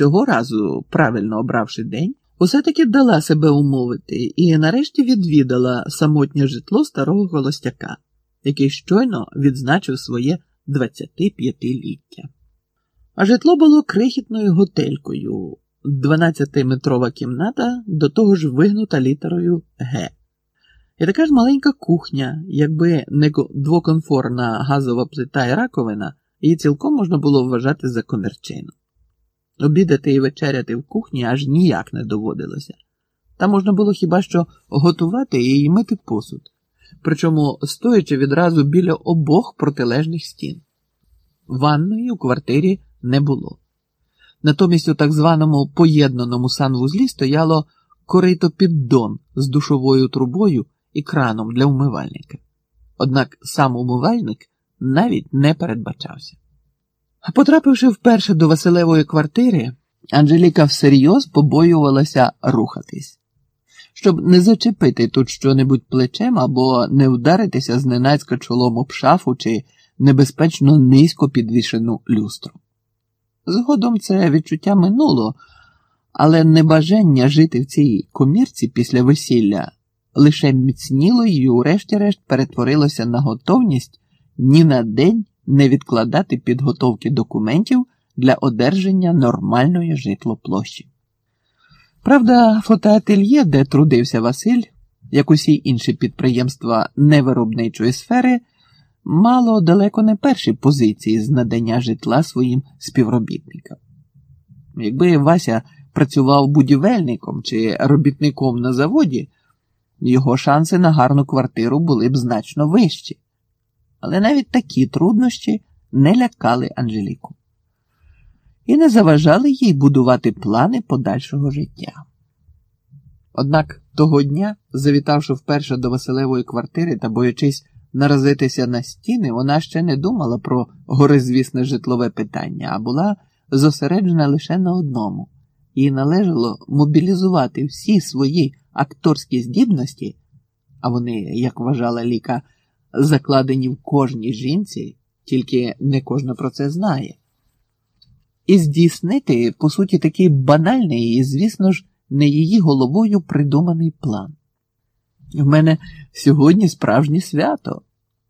цього разу, правильно обравши день, усе таки дала себе умовити і нарешті відвідала самотнє житло старого холостяка, який щойно відзначив своє 25-ліття. А житло було крихітною готелькою, 12-метрова кімната, до того ж вигнута літерою Г. І така ж маленька кухня, якби не двоконфорна газова плита і раковина, її цілком можна було вважати за комірчину. Обідати і вечеряти в кухні аж ніяк не доводилося. Там можна було хіба що готувати і мити посуд, причому стоячи відразу біля обох протилежних стін. Ванної у квартирі не було. Натомість у так званому поєднаному санвузлі стояло корито піддон з душовою трубою і краном для умивальника. Однак сам умивальник навіть не передбачався. Потрапивши вперше до Василевої квартири, Анжеліка всерйоз побоювалася рухатись, щоб не зачепити тут щонебудь плечем або не вдаритися зненацька чолом об шафу чи небезпечно низько підвішену люстру. Згодом це відчуття минуло, але небажання жити в цій комірці після весілля лише міцніло і, урешті-решт, перетворилося на готовність ні на день не відкладати підготовки документів для одержання нормальної житлоплощі. Правда, фотоательє, де трудився Василь, як усі інші підприємства невиробничої сфери, мало далеко не перші позиції з надання житла своїм співробітникам. Якби Вася працював будівельником чи робітником на заводі, його шанси на гарну квартиру були б значно вищі. Але навіть такі труднощі не лякали Анжеліку і не заважали їй будувати плани подальшого життя. Однак того дня, завітавши вперше до Василевої квартири та боячись наразитися на стіни, вона ще не думала про горизвісне житлове питання, а була зосереджена лише на одному, їй належало мобілізувати всі свої акторські здібності, а вони, як вважала Ліка, закладені в кожній жінці, тільки не кожна про це знає. І здійснити, по суті, такий банальний і, звісно ж, не її головою придуманий план. В мене сьогодні справжнє свято.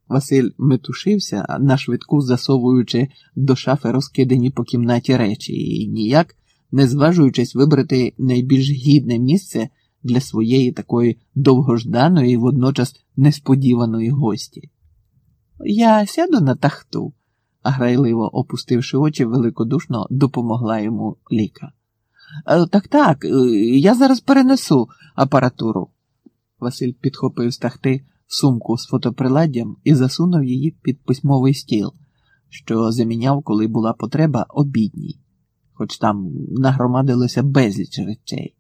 Василь метушився, на швидку засовуючи до шафи розкидані по кімнаті речі, і ніяк не зважуючись вибрати найбільш гідне місце для своєї такої довгожданої і водночас несподіваної гості. Я сяду на тахту, грайливо опустивши очі, великодушно допомогла йому ліка. «Е, так, так, е, я зараз перенесу апаратуру. Василь підхопив з тахти сумку з фотоприладдям і засунув її під письмовий стіл, що заміняв, коли була потреба, обідній, хоч там нагромадилося безліч речей.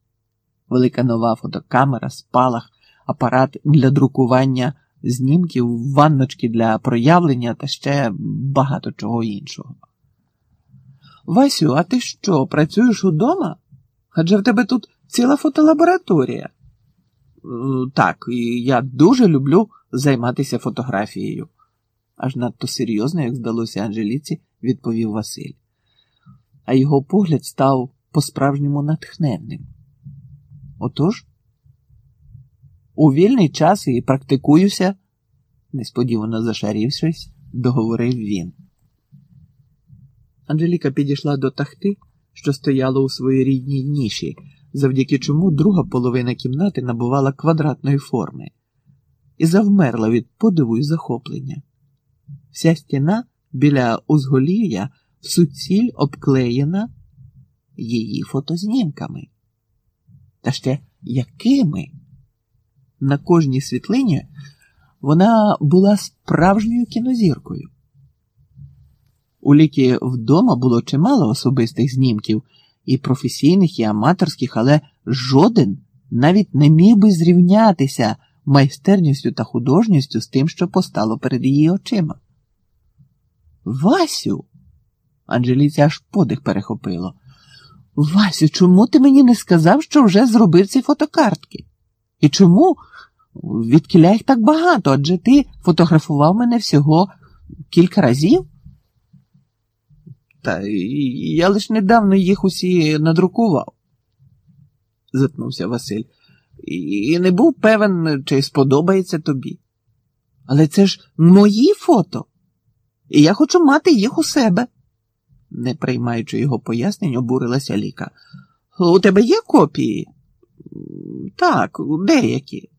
Велика нова фотокамера, спалах, апарат для друкування знімків, ванночки для проявлення та ще багато чого іншого. Васю, а ти що, працюєш удома? Адже в тебе тут ціла фотолабораторія. «Е, так, і я дуже люблю займатися фотографією, аж надто серйозно, як здалося Анжеліці, відповів Василь. А його погляд став по-справжньому натхненним. Отож, у вільний час і практикуюся, несподівано зашарівшись, договорив він. Анжеліка підійшла до тахти, що стояла у своїй рідній ніші, завдяки чому друга половина кімнати набувала квадратної форми, і завмерла від подиву і захоплення. Вся стіна біля узголів'я в суціль обклеєна її фотознімками. Та ще якими? На кожній світлині вона була справжньою кінозіркою. У ліки вдома було чимало особистих знімків, і професійних, і аматорських, але жоден навіть не міг би зрівнятися майстерністю та художністю з тим, що постало перед її очима. Васю, Анжеліці аж подих перехопило. Васю, чому ти мені не сказав, що вже зробив ці фотокартки? І чому? Відкіля їх так багато, адже ти фотографував мене всього кілька разів? Та я лише недавно їх усі надрукував, затнувся Василь, і не був певен, чи сподобається тобі. Але це ж мої фото, і я хочу мати їх у себе. Не приймаючи його пояснень, обурилася Ліка. У тебе є копії? Так, деякі.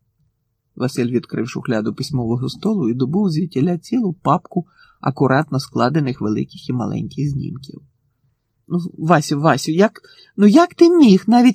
Василь відкрив шухляду письмового столу і добув звідтіля цілу папку акуратно складених великих і маленьких знімків. Ну, Васю, Васю, як, ну як ти міг навіть